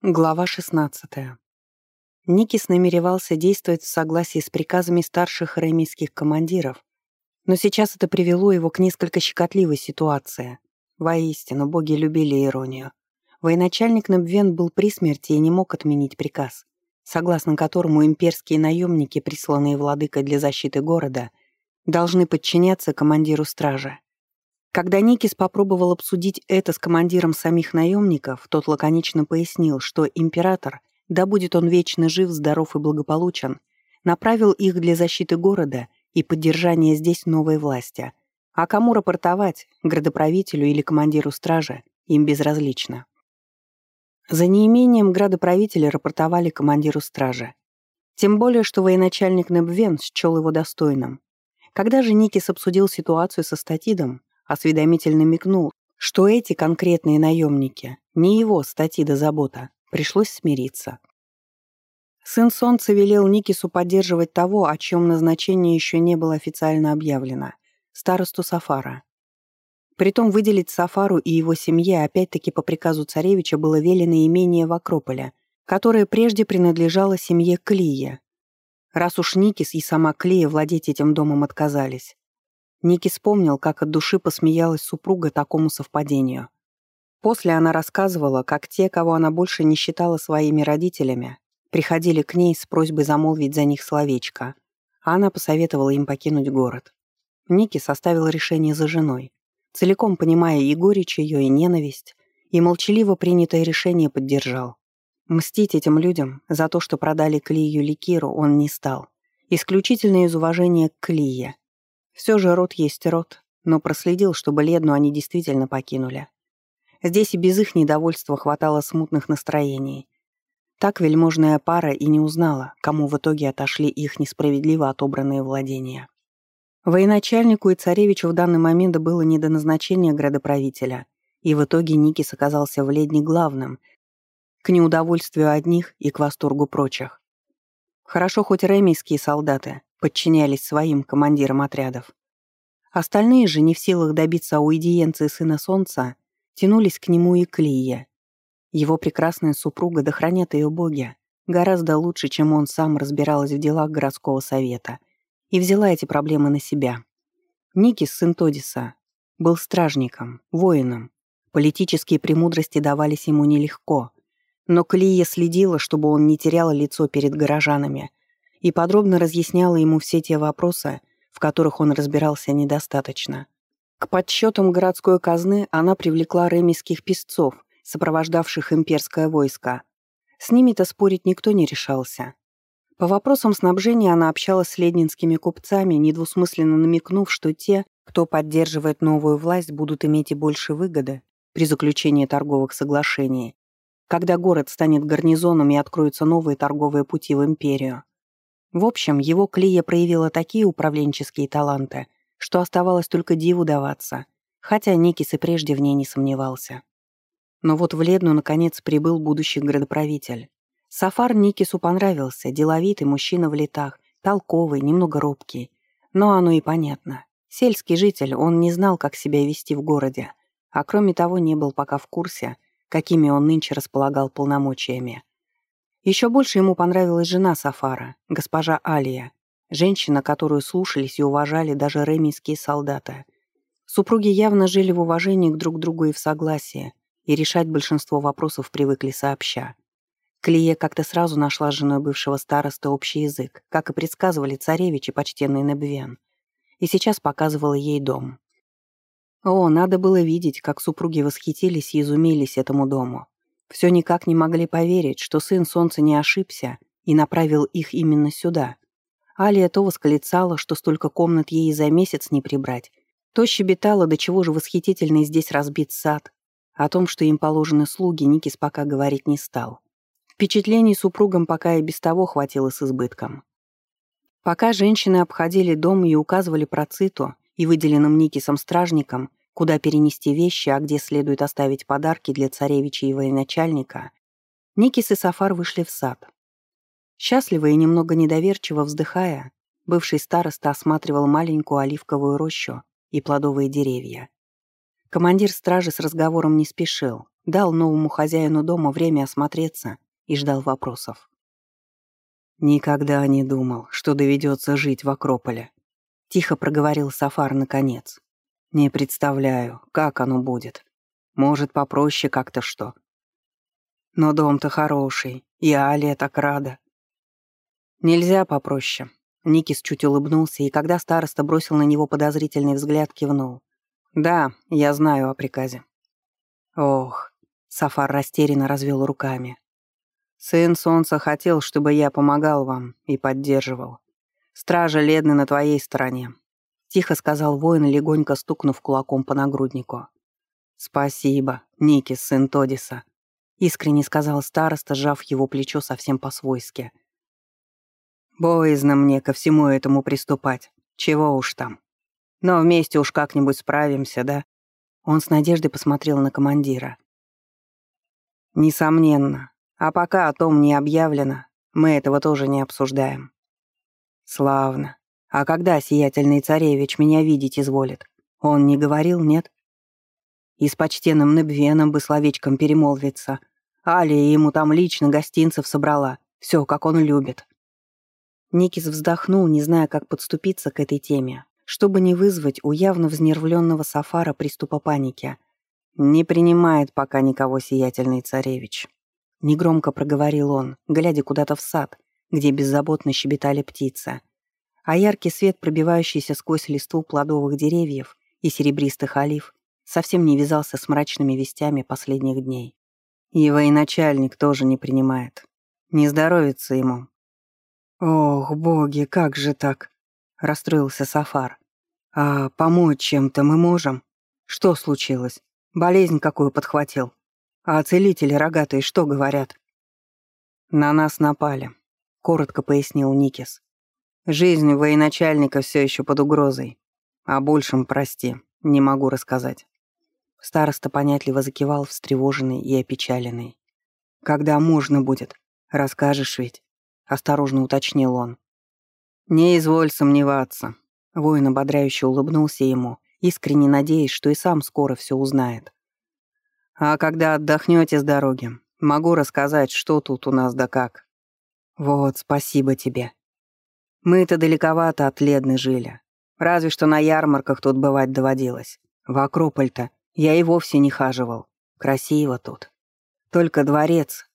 Глава 16. Никис намеревался действовать в согласии с приказами старших ремийских командиров, но сейчас это привело его к несколько щекотливой ситуации. Воистину, боги любили иронию. Военачальник Набвен был при смерти и не мог отменить приказ, согласно которому имперские наемники, присланные владыкой для защиты города, должны подчиняться командиру стражи. Когда Никис попробовал обсудить это с командиром самих наемников, тот лаконично пояснил, что император, да будет он вечно жив, здоров и благополучен, направил их для защиты города и поддержания здесь новой власти. А кому рапортовать, градоправителю или командиру стражи, им безразлично. За неимением градоправителя рапортовали командиру стражи. Тем более, что военачальник Небвен счел его достойным. Когда же Никис обсудил ситуацию со статидом, Осведомитель намекнул, что эти конкретные наемники не его статьи до забота, пришлось смириться. Сын Солнца велел Никису поддерживать того, о чем назначение еще не было официально объявлено — старосту Сафара. Притом выделить Сафару и его семье опять-таки по приказу царевича было велено имение в Акрополе, которое прежде принадлежало семье Клия. Раз уж Никис и сама Клия владеть этим домом отказались, Ники вспомнил, как от души посмеялась супруга такому совпадению. После она рассказывала, как те, кого она больше не считала своими родителями, приходили к ней с просьбой замолвить за них словечко, а она посоветовала им покинуть город. Ники составил решение за женой, целиком понимая и горечь ее, и ненависть, и молчаливо принятое решение поддержал. Мстить этим людям за то, что продали Клию Ликиру, он не стал. Исключительно из уважения к Клие, все же род есть род, но проследил, чтобы Ледну они действительно покинули. Здесь и без их недовольства хватало смутных настроений. Так вельможная пара и не узнала, кому в итоге отошли их несправедливо отобранные владения. Военачальнику и царевичу в данный момент было не до назначения градоправителя, и в итоге Никис оказался в Ледне главным, к неудовольствию одних и к восторгу прочих. Хорошо хоть ремейские солдаты, подчинялись своим командирам отрядов. Остальные же, не в силах добиться аудиенции сына солнца, тянулись к нему и к. Его прекрасная супруга, да хранят ее боги, гораздо лучше, чем он сам разбиралась в делах городского совета, и взяла эти проблемы на себя. Никис, сын Тодиса, был стражником, воином. Политические премудрости давались ему нелегко, но Клия следила, чтобы он не терял лицо перед горожанами, и подробно разъясняла ему все те вопросы, в которых он разбирался недостаточно. К подсчетам городской казны она привлекла ремийских песцов, сопровождавших имперское войско. С ними-то спорить никто не решался. По вопросам снабжения она общалась с леднинскими купцами, недвусмысленно намекнув, что те, кто поддерживает новую власть, будут иметь и больше выгоды при заключении торговых соглашений, когда город станет гарнизоном и откроются новые торговые пути в империю. В общем, его Клия проявила такие управленческие таланты, что оставалось только диву даваться, хотя Никис и прежде в ней не сомневался. Но вот в Ледну, наконец, прибыл будущий градоправитель. Сафар Никису понравился, деловитый мужчина в летах, толковый, немного робкий. Но оно и понятно. Сельский житель, он не знал, как себя вести в городе, а кроме того не был пока в курсе, какими он нынче располагал полномочиями. Еще больше ему понравилась жена Сафара, госпожа Алия, женщина, которую слушались и уважали даже ремийские солдаты. Супруги явно жили в уважении к друг другу и в согласии, и решать большинство вопросов привыкли сообща. Клия как-то сразу нашла с женой бывшего староста общий язык, как и предсказывали царевич и почтенный Небвен, и сейчас показывала ей дом. О, надо было видеть, как супруги восхитились и изумились этому дому. Все никак не могли поверить, что сын солнца не ошибся и направил их именно сюда. Алия то восклицала, что столько комнат ей за месяц не прибрать, то щебетала, до чего же восхитительный здесь разбит сад. О том, что им положены слуги, Никис пока говорить не стал. Впечатлений супругам пока и без того хватило с избытком. Пока женщины обходили дом и указывали про циту и выделенным Никисом стражникам, куда перенести вещи, а где следует оставить подарки для царевича и военачальника, Никис и Сафар вышли в сад. Счастливо и немного недоверчиво вздыхая, бывший староста осматривал маленькую оливковую рощу и плодовые деревья. Командир стражи с разговором не спешил, дал новому хозяину дома время осмотреться и ждал вопросов. «Никогда не думал, что доведется жить в Акрополе», — тихо проговорил Сафар наконец. «Не представляю, как оно будет. Может, попроще как-то что. Но дом-то хороший, и Алия так рада». «Нельзя попроще». Никис чуть улыбнулся, и когда староста бросил на него подозрительный взгляд, кивнул. «Да, я знаю о приказе». «Ох», — Сафар растерянно развел руками. Сын Солнца хотел, чтобы я помогал вам и поддерживал. Стража Ледны на твоей стороне», — тихо сказал воин, легонько стукнув кулаком по нагруднику. «Спасибо, Никис, сын Тодиса», — искренне сказал староста, сжав его плечо совсем по-свойски. «Боязно мне ко всему этому приступать. Чего уж там. Но вместе уж как-нибудь справимся, да?» Он с надеждой посмотрел на командира. «Несомненно, а пока о том не объявлено, мы этого тоже не обсуждаем. Славно. А когда сиятельный царевич меня видеть изволит? Он не говорил, нет? И с почтенным Небвеном бы словечком перемолвиться. Алия ему там лично гостинцев собрала. Все, как он любит. Никис вздохнул, не зная, как подступиться к этой теме, чтобы не вызвать у явно взнервленного Сафара приступа паники. Не принимает пока никого сиятельный царевич. Негромко проговорил он, глядя куда-то в сад, где беззаботно щебетали птицы. А яркий свет, пробивающийся сквозь листву плодовых деревьев и серебристых олив, совсем не вязался с мрачными вестями последних дней. И военачальник тоже не принимает. Не здоровится ему. «Ох, боги, как же так?» — расстроился Сафар. «А помочь чем-то мы можем? Что случилось? Болезнь какую подхватил?» А целители рогатые что говорят? На нас напали, коротко пояснил Никис. Жизнь военачальника все еще под угрозой. О большем, прости, не могу рассказать. Староста понятливо закивал, встревоженный и опечаленный. «Когда можно будет? Расскажешь ведь?» — осторожно уточнил он. «Не изволь сомневаться». Воин ободряюще улыбнулся ему, искренне надеясь, что и сам скоро все узнает. А когда отдохнете с дороги, могу рассказать, что тут у нас да как. Вот, спасибо тебе. Мы-то далековато от Ледны жили. Разве что на ярмарках тут бывать доводилось. В Акрополь-то я и вовсе не хаживал. Красиво тут. Только дворец.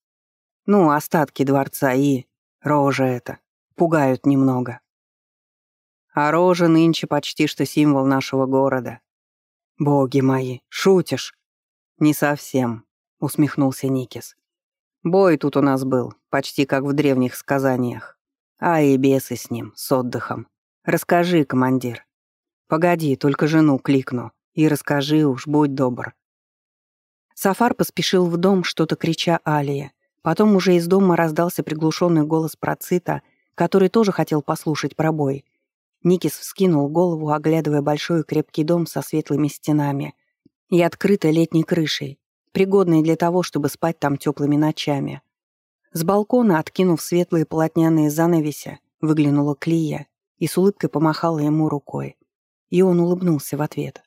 Ну, остатки дворца и... Рожа это. Пугают немного. А рожа нынче почти что символ нашего города. Боги мои, шутишь? «Не совсем», — усмехнулся Никис. «Бой тут у нас был, почти как в древних сказаниях. А и бесы с ним, с отдыхом. Расскажи, командир. Погоди, только жену кликну. И расскажи уж, будь добр». Сафар поспешил в дом, что-то крича Алия. Потом уже из дома раздался приглушенный голос Процита, который тоже хотел послушать про бой. Никис вскинул голову, оглядывая большой и крепкий дом со светлыми стенами, и открытой летней крышей, пригодной для того, чтобы спать там теплыми ночами. С балкона, откинув светлые полотняные занавеси, выглянула Клия и с улыбкой помахала ему рукой. И он улыбнулся в ответ.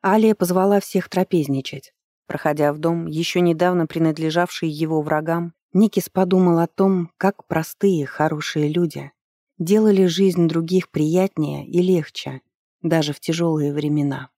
Алия позвала всех трапезничать. Проходя в дом, еще недавно принадлежавший его врагам, Никис подумал о том, как простые, хорошие люди делали жизнь других приятнее и легче, даже в тяжелые времена.